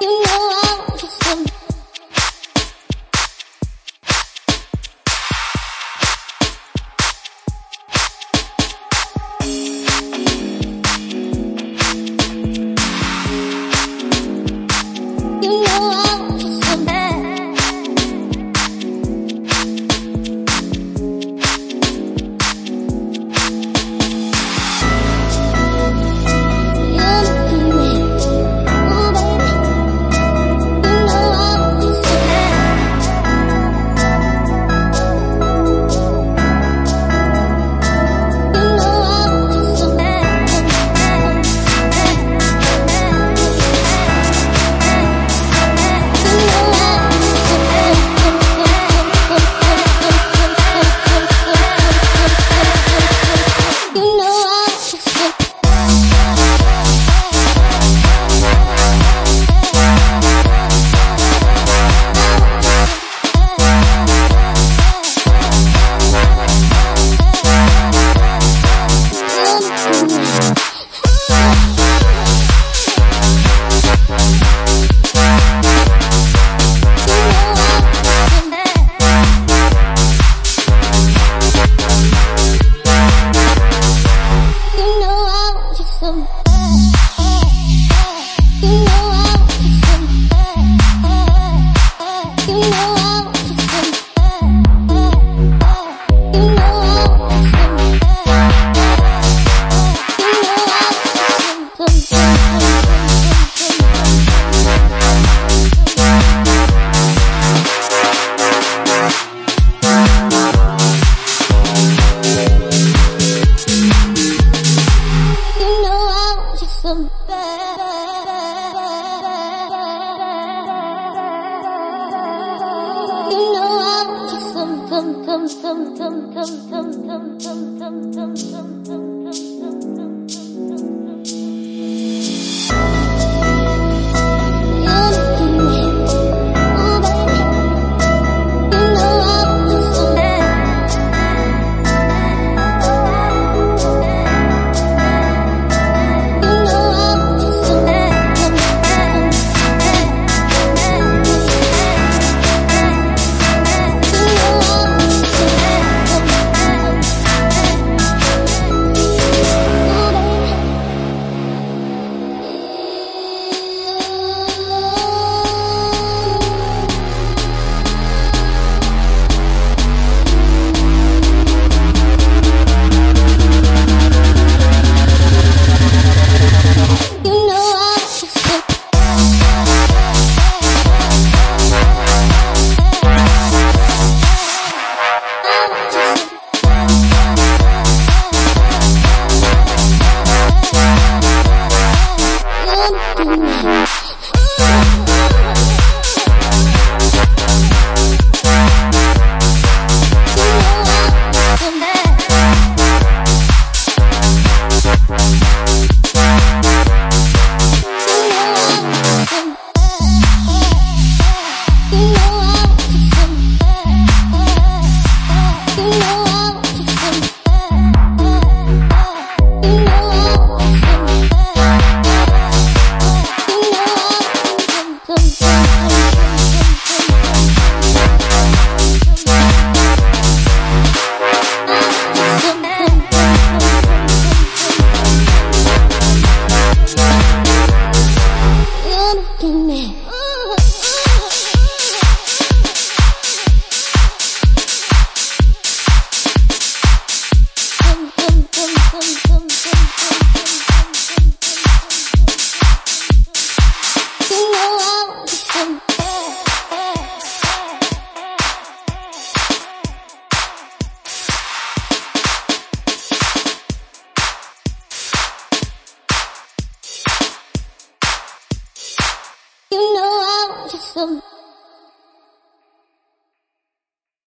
you. know some. You know I want you Come, come, come, come, come, come, come, come, come, come, come, come, come. 我